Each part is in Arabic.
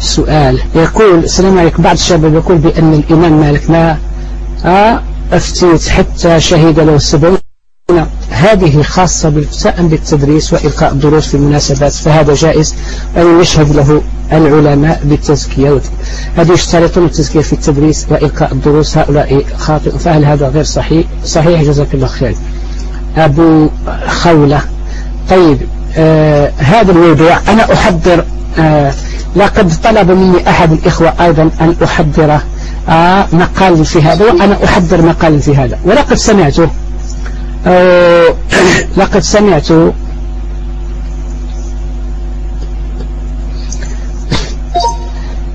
سؤال. يقول السلام عليكم. بعض الشباب يقول بأن الإمام مالك ما أفتيت حتى شهد له السبعين هذه خاصة بالفتاء بالتدريس وإلقاء الدروس في المناسبات؟ فهذا جائز أن يشهد له العلماء بالتزكية؟ هذه يشترطون التزكية في التدريس وإلقاء الدروس. هؤلاء خاطئ. فهل هذا غير صحيح؟ صحيح. جزاك الله خير. أبو خولة. طيب آه هذا الموضوع أنا أحضر آه لقد طلب مني أحد الإخوة أيضا أن أحضر آه مقال في هذا وأنا أحضر مقال في هذا. ولقد سمعته آه لقد سمعت.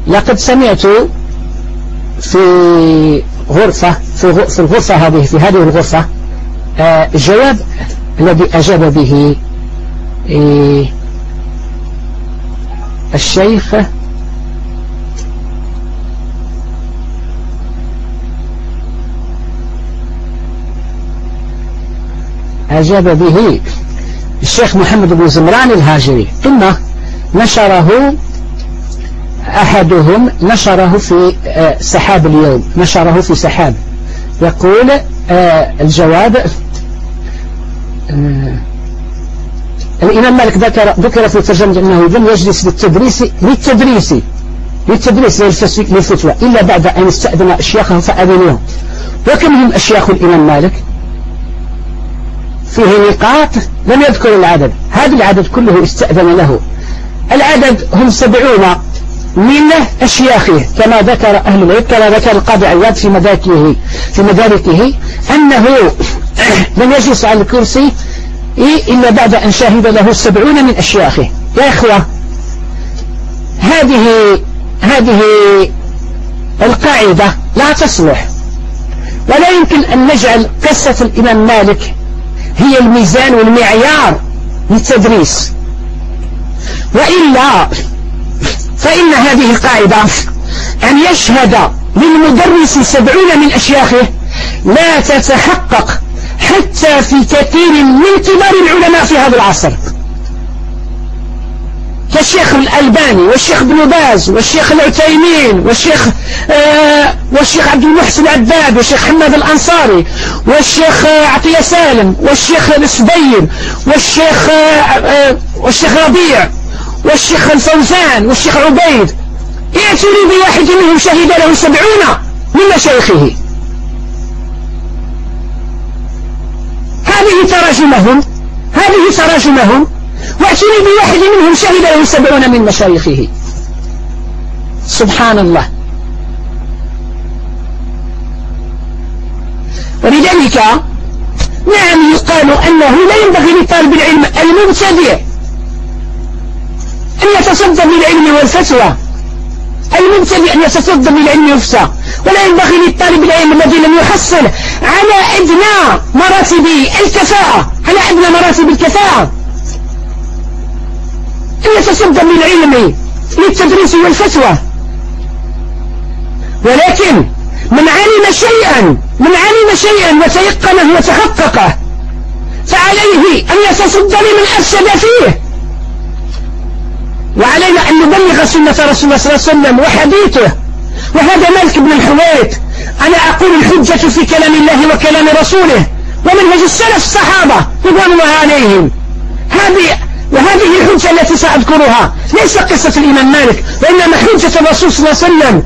لقد سمعت في غرفة في, الغرفة هذه في هذه الغرفة آه الجواب الذي أجاب به آه الشيخ أجاب به الشيخ محمد بن زمران الهاجري ثم نشره أحدهم نشره في آه، سحاب اليوم نشره في سحاب. يقول آه، الجواب آه، الإمام مالك ذكر ذكر في ترجمة أنه لم يجلس للتدريس للتدريس. للتدريس للفتوى إلا بعد أن استأذن أشياخه فأذنوه. وكم هم أشياخ الإمام مالك؟ فيه نقاط لم يذكر العدد. هذا العدد كله استأذن له. العدد هم سبعون من أشياخه كما ذكر أهل العلم كما ذكر القاضي عياد في مداركه في مداركه أنه لم يجلس على الكرسي إلا بعد أن شهد له السبعون من أشياخه. يا إخوة هذه هذه القاعدة لا تصلح. ولا يمكن أن نجعل قصة الإمام مالك هي الميزان والمعيار للتدريس. وإلا فإن هذه القاعدة أن يشهد للمدرس سبعون من أشياخه لا تتحقق حتى في كثير من كبار العلماء في هذا العصر. كالشيخ الألباني والشيخ ابن باز والشيخ العتيمين والشيخ آه والشيخ عبد المحسن عباد والشيخ حماد الأنصاري والشيخ آه عطية سالم والشيخ السبيل والشيخ آه آه والشيخ ربيع والشيخ الفوزان والشيخ عبيد. ائتوني بواحد منهم شهد له سبعون من مشايخه هذه تراجمهم هذه تراجمهم وأتوني بواحد منهم شهد له سبعون من مشايخه. سبحان الله. ولذلك نعم يقال أنه لا ينبغي لطالب العلم المبتدئ أن يتصدى بالعلم والفتوى. المبتدئ أن يتصدى بالعلم والفتوى ولا ينبغي للطالب العلم الذي لم يحصل على أدنى مراتب الكفاءة على أدنى مراتب الكفاءة. أن يتصدى بالعلم للتدريس والفتوى. ولكن من علم شيئا من علم شيئا وتيقنه وتحققه فعليه أن يتصدى لمن أفسد فيه. وعلينا أن نبلغ سنة رسول الله صلى الله عليه وسلم وحديثه. وهذا مالك بن الحويت. أنا أقول الحجة في كلام الله وكلام رسوله. ومنهج السلف الصحابة رضوان الله عليهم. هذه وهذه الحجة التي سأذكرها. ليس قصة الإمام مالك وإنما حجة الرسول صلى الله عليه وسلم.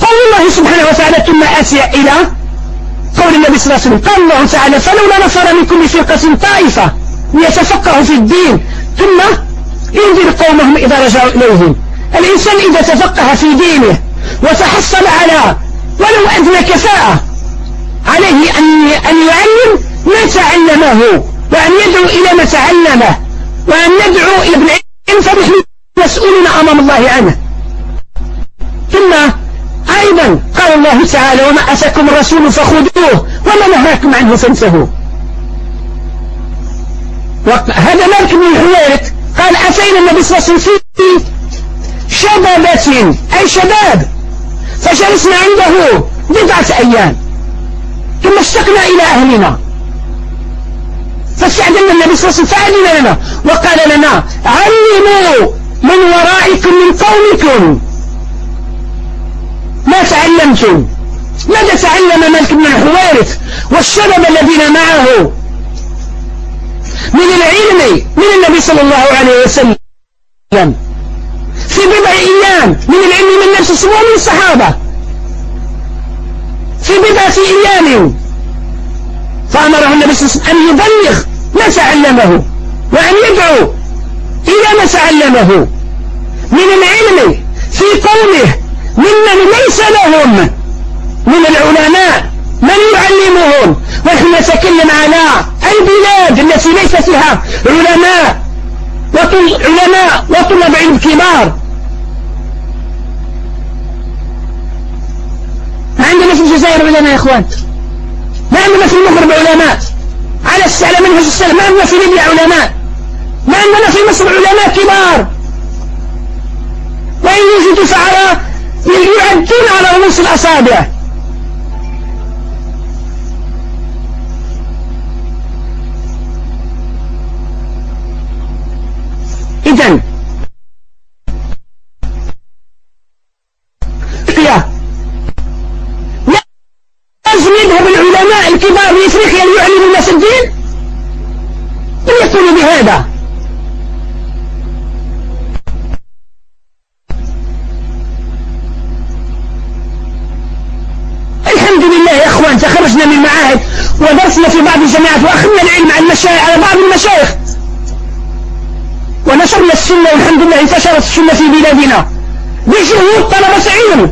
قول الله سبحانه وتعالى ثم أتي إلى قول النبي صلى الله عليه وسلم. قال الله تعالى فلولا نصر من كل فرقة طائفة ليتفقهوا في الدين ثم ينذر قومهم إذا رجعوا إليهم. الإنسان إذا تفقه في دينه وتحصل على ولو أدنى كفاءة عليه أن أن يعلم ما تعلمه وأن يدعو إلى ما تعلمه وأن يدعو إلى ابن علم فنحن مسؤولون أمام الله عنه. ثم أيضا قال الله تعالى وما أتاكم الرسول فخذوه وما نهاكم عنه فانتهوا. هذا مالك بن الحويرث. قال أتينا النبي صلى الله عليه وسلم في شبابة أي شباب. فجلسنا عنده بضعة أيام. ثم اشتقنا إلى أهلنا. فاستعدنا النبي صلى الله عليه وسلم فأذن لنا. وقال لنا علموا من وراء عليكم من قومكم. ما تعلمتم. ماذا تعلم مالك بن الحويرث والشباب الذين معه؟ من العلم من النبي صلى الله عليه وسلم. في بضع أيام من العلم من نفسه ومن الصحابة. في بضعة أيام. فأمره النبي صلى الله عليه وسلم أن يبلغ ما تعلمه وأن يدعو إلى ما تعلمه. من العلم في قومه ممن ليس لهم. من العلماء من يعلمهم. ونحن نتكلم على البلاد. التي ليس فيها علماء علماء وطلاب علم كبار. عندنا في الجزائر علماء يا إخوان. ما عندنا في المغرب علماء. على السعلى منهج السلام. ما عندنا في ليبيا علماء. ما عندنا في مصر علماء كبار. وإن يوجد فعلا يعدون على رؤوس الأصابع. إذن. لازم يذهب العلماء الكبار من إفريقيا ليعلموا الناس الدين يقول بهذا. الحمد لله يا إخوان تخرجنا من المعاهد ودرسنا في بعض الجامعات وأخذنا العلم على بعض المشايخ. ونشرنا السنة والحمد لله انتشرت السنة في بلادنا. بجهود طلبة علم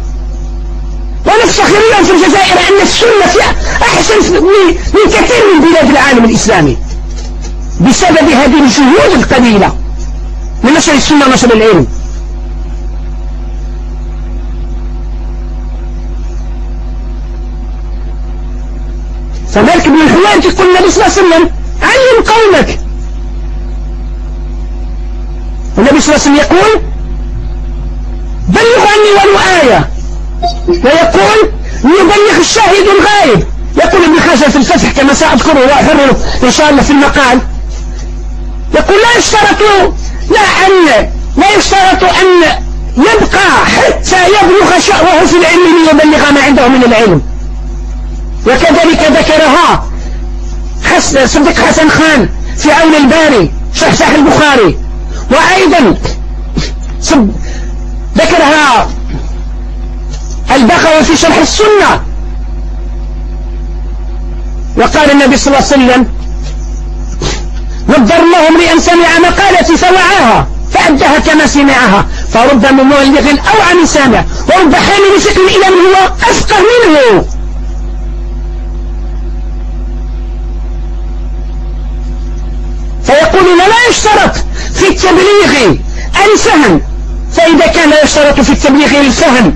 ونفتخر اليوم في الجزائر أن السنة فيها أحسن من كثير من بلاد العالم الإسلامي. بسبب هذه الجهود القليلة من نشر السنة ونشر العلم. فمالك بن الحوارث يقول النبي صلى الله عليه وسلم علم قومك. النبي صلى الله عليه وسلم يقول بلغ عني ولو آية. ويقول يبلغ الشاهد الغائب يقول ابن حجر في الفتح كما سأذكره وأحرره إن شاء الله في المقال. يقول لا يشترط لا أن لا يشترط أن يبقى حتى يبلغ شأوه في العلم ليبلغ ما عنده من العلم. وكذلك ذكرها صديق حسن خان في عون الباري شرح صحيح البخاري. وأيضا ذكرها البغوي في شرح السنة. وقال النبي صلى الله عليه وسلم نضر الله امرئا سمع مقالتي فوعاها فأدها كما سمعها فرب مبلغ أو عن سامع ورب حامل فكر إلى من هو أفقه منه. فيقولون لا يشترط في التبليغ. الفهم. فإذا كان لا يشترط في التبليغ الفهم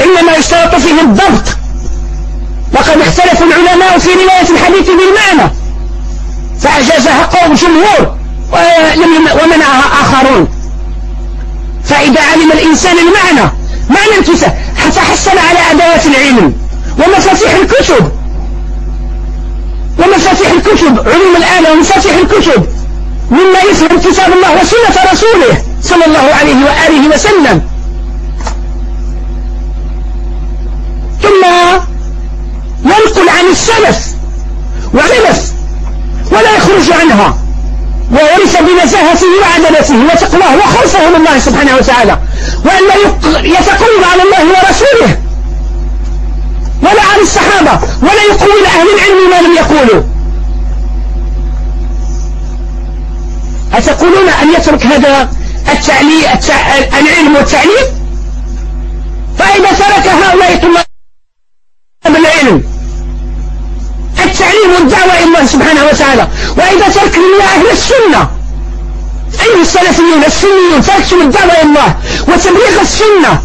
إنما يشترط فيه الضبط. وقد اختلف العلماء في رواية الحديث بالمعنى. فأجازها قوم جمهور ومنعها آخرون. فإذا علم الإنسان المعنى معنى انتسى فحصل على أدوات العلم ومفاتيح الكتب. ومفاتيح الكتب علوم الآلة ومفاتيح الكتب. مما يفهم كتاب الله وسنة رسوله صلى الله عليه وآله وسلم. ثم ينقل عن السلف وعرف ولا يخرج عنها ويرث بنزاهته وعدلته وتقواه وخوفه من الله سبحانه وتعالى وأن يتقرب على الله ورسوله. ولا عن الصحابة ولا يقول أهل العلم ما لم يقولوا. أتقولون أن يترك هذا التعليم العلم والتعليم؟ فإذا ترك هؤلاء طلاب العلم. التعليم والدعوة إلى الله سبحانه وتعالى. وإذا ترك يا أهل السنة أيها السلفيون السنيون تركتم الدعوة إلى الله وتبليغ السنة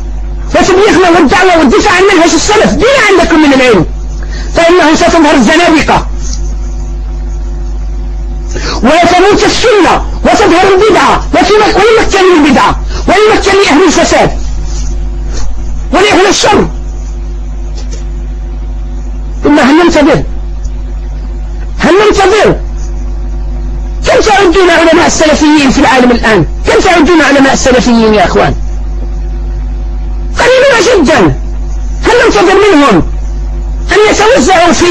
وتبليغنا والدعوة والدفاع عن منهج السلف دين عندكم من العلم. فإنه ستظهر الزنادقة. وتموت السنة وتظهر البدعة ولمكن البدعة؟ ولمكن أهل الفساد؟ ولأهل الشر؟ ثم هل ننتظر؟ هل ننتظر؟ كم تعدون علماء السلفيين في العالم الآن؟ كم تعدون علماء السلفيين يا أخوان؟ قليلة جدا. هل ننتظر منهم؟ أن يتوزعوا في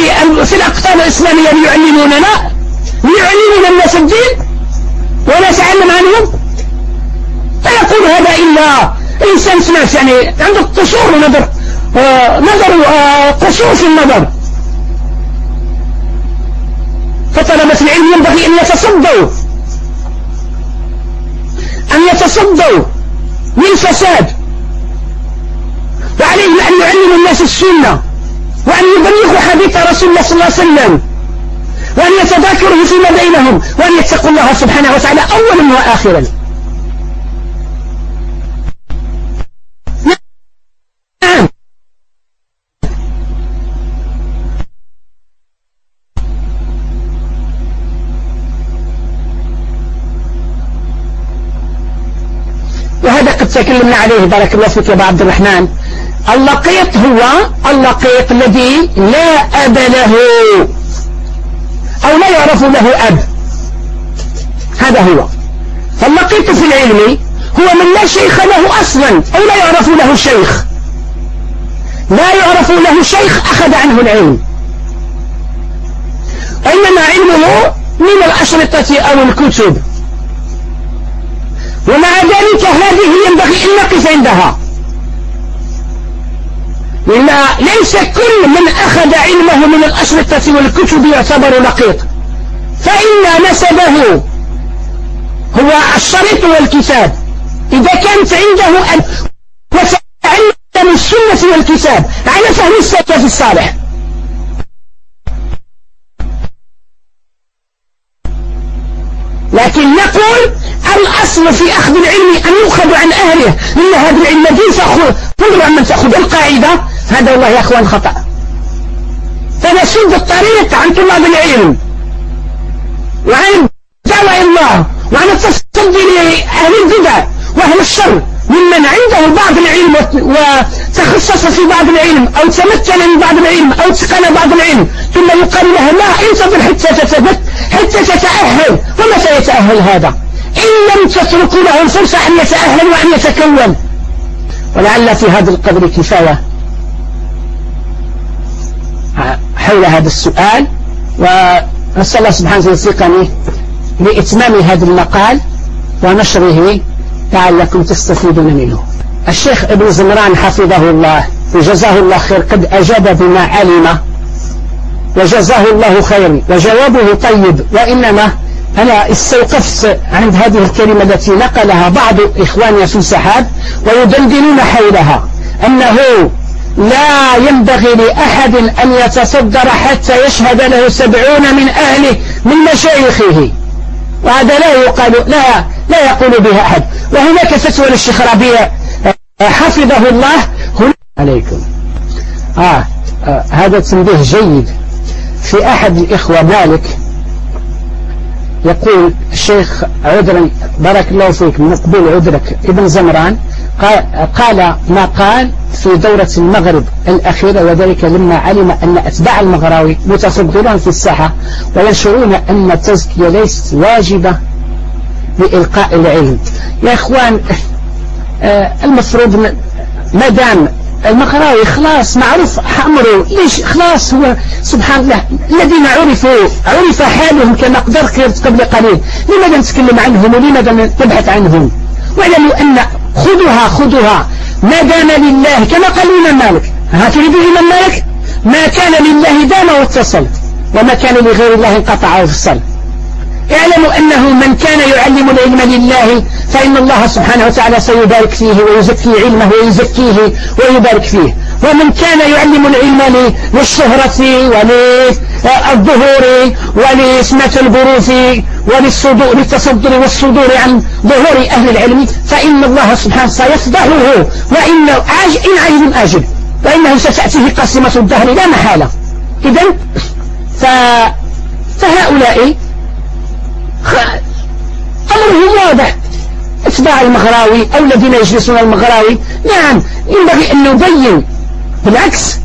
في الأقطار الإسلامية ليعلموننا ليعلمون الناس الدين ونتعلم عنهم. لا يقول هذا إلا إنسان سمعت يعني عنده قصور ونظر آه نظر آه قصور في النظر. فطلبة العلم ينبغي أن يتصدوا. أن يتصدوا للفساد وعليهم أن يعلموا الناس السنة وأن يبلغوا حديث رسول الله صلى الله عليه وسلم. وأن يتذاكروا فيما بينهم وأن يتقوا الله سبحانه وتعالى أولا وآخرا. نعم. وهذا قد تكلمنا عليه بارك الله فيك يا ابو عبد الرحمن. اللقيط هو اللقيط الذي لا أب له. لا يعرف له أب هذا هو. فاللقيط في العلم هو من لا شيخ له أصلا أو لا يعرف له شيخ. لا يعرف له شيخ أخذ عنه العلم. إنما علمه من الأشرطة أو الكتب. ومع ذلك هذه ينبغي أن نقف عندها. لا ليس كل من أخذ علمه من الأشرطة والكتب يعتبر لقيط فإن نسبه هو الشريط والكتاب. إذا كانت عنده أن وتعلم السنة والكتاب على فهم السلف الصالح. لكن نقول الأصل في أخذ العلم أن يؤخذ عن أهله لأن هذا العلم دين فأخذ عن من تأخذ القاعدة هذا والله يا أخوان خطأ. فنسد الطريق عن طلاب العلم. وعن دعوة الله. وعن التصدي لأهل البدع وأهل الشر ممن عنده بعض العلم وتخصص في بعض العلم أو تمكن من بعض العلم أو اتقن بعض العلم. ثم يقال له لا انتظر حتى تثبت حتى تتأهل. ومتى يتأهل هذا؟ إن لم تتركوا له الفرصة أن يتأهل وأن يتكون. ولعل في هذا القدر كفاية. حول هذا السؤال. ونسأل الله سبحانه وتعالى لإتمام هذا المقال ونشره لعلكم تستفيدون منه. الشيخ ابن زمران حفظه الله وجزاه الله خير قد أجاب بما علم وجزاه الله خير وجوابه طيب وإنما أنا استوقفت عند هذه الكلمة التي نقلها بعض إخواننا في سحاب ويدندنون حولها أنه لا ينبغي لأحد أن يتصدر حتى يشهد له سبعون من أهله من مشايخه. وهذا لا يقال لا لا يقول بها أحد. وهناك فتوى للشيخ ربيع. حفظه الله. هنا عليكم. آه, آه هذا تنبيه جيد. في أحد الإخوة مالك يقول الشيخ عذرا بارك الله فيك مقبول عذرك ابن زمران. قال ما قال في دورة المغرب الأخيرة وذلك لما علم أن أتباع المغراوي متصدرون في الساحة وينشرون أن التزكية ليست واجبة لإلقاء العلم. يا إخوان آه، المفروض ما دام المغراوي خلاص معروف أمره. ليش خلاص هو سبحان الله الذين عرفوا عرف حالهم كما قدرت قبل قليل. لماذا نتكلم عنهم ولماذا نبحث عنهم؟ واعلموا أن خذوها خذوها. ما دام لله كما قال الإمام مالك. ها تريد الإمام مالك؟ ما كان لله دام واتصل وما كان لغير الله انقطع وفصل اعلموا أنه من كان يعلم العلم لله فإن الله سبحانه وتعالى سيبارك فيه ويزكي علمه ويزكيه ويبارك فيه. ومن كان يعلم العلم للشهرة وللظهور ولسمة البروث وللصدور للتصدر والصدور عن ظهور أهل العلم فإن الله سبحانه سيفضحه وإن عاج إن عاجل آجل. وإنه ستأتيه قاسمة الدهر لا محالة. إذا ف... فهؤلاء أمرهم واضح. إتباع المغراوي أو الذين يجلسون المغراوي. نعم ينبغي أن نبين بالعكس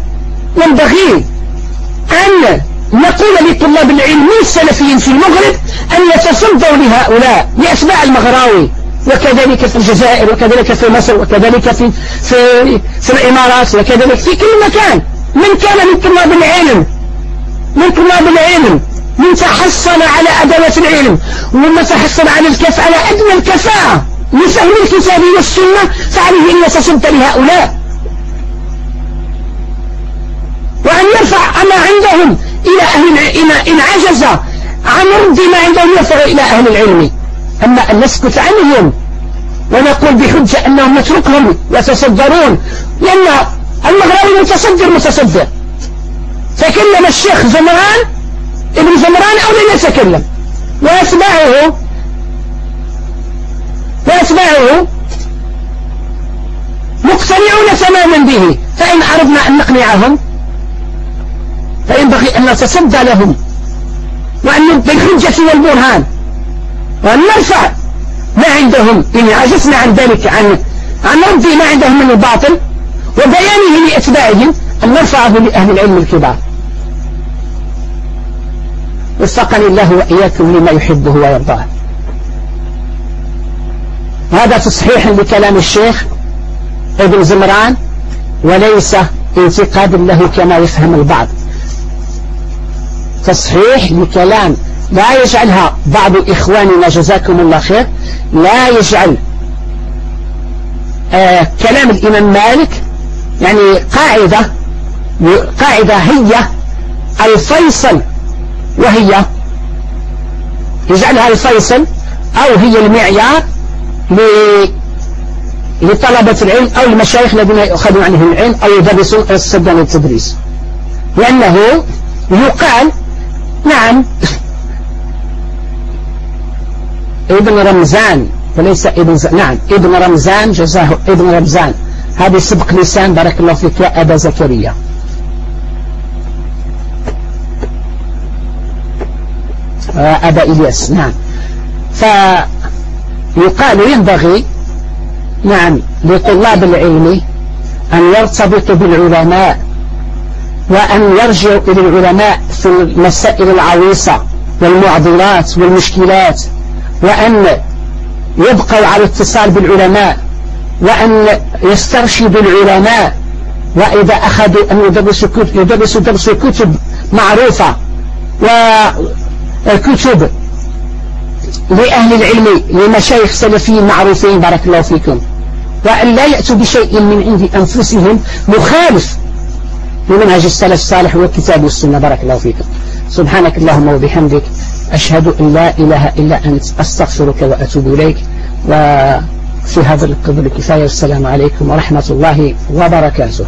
ينبغي أن نقول لطلاب العلم السلفيين في المغرب أن يتصدوا لهؤلاء لأتباع المغراوي وكذلك في الجزائر وكذلك في مصر وكذلك في في في الإمارات وكذلك في كل مكان. من كان من طلاب العلم؟ من طلاب العلم؟ من تحصل على أدوات العلم ومن تحصل على الكف على أدنى الكفاءة لفهم الكتاب والسنة فعليه أن يتصد لهؤلاء وأن يرفع إلى أهل إن عجز عن رد ما عندهم يرفع إلى أهل العلم. أما أن نسكت عنهم ونقول بحجة أنهم نتركهم يتصدرون لأن المغربي متصدر متصدر. تكلم الشيخ زمران ابن زمران أو لم يتكلم. وأتباعه وأتباعه مقتنعون تماما به. فإن أردنا أن نقنعهم فينبغي أن نتصدى لهم وأن بالحجة والبرهان. وأن نرفع ما عندهم إن عجزنا عن ذلك عن عن رد ما عندهم من الباطل وبيانه لأتباعهم أن نرفعه لأهل العلم الكبار. وفقني الله وإياكم لما يحبه ويرضاه. هذا تصحيح لكلام الشيخ ابن زمران وليس انتقاد له كما يفهم البعض. تصحيح لكلام لا يجعلها بعض إخواننا جزاكم الله خير لا يجعل آه كلام الإمام مالك يعني قاعدة قاعدة هي الفيصل وهي يجعلها الفيصل أو هي المعيار لطلبة العلم أو المشايخ الذين يأخذون عنهم العلم أو يدرسون الصدام التدريس لأنه يقال نعم. ابن رمزان وليس ابن ز... نعم ابن رمزان جزاه ابن رمزان هذه سبق لسان بارك الله فيك يا أبا زكريا. أبا إلياس نعم. فيقال ينبغي نعم لطلاب العلم أن يرتبطوا بالعلماء وأن يرجعوا إلى العلماء في المسائل العويصة والمعضلات والمشكلات وأن يبقوا على اتصال بالعلماء وأن يسترشدوا العلماء وإذا أخذوا أن يدرسوا يدرسوا درس كتب معروفة وكتب لأهل العلم لمشايخ سلفيين معروفين بارك الله فيكم. وأن لا يأتوا بشيء من عند أنفسهم مخالف لمنهج السلف الصالح والكتاب والسنة. بارك الله فيكم سبحانك اللهم وبحمدك أشهد أن لا إله إلا أنت أستغفرك وأتوب إليك. وفي هذا القدر كفاية. والسلام عليكم ورحمة الله وبركاته.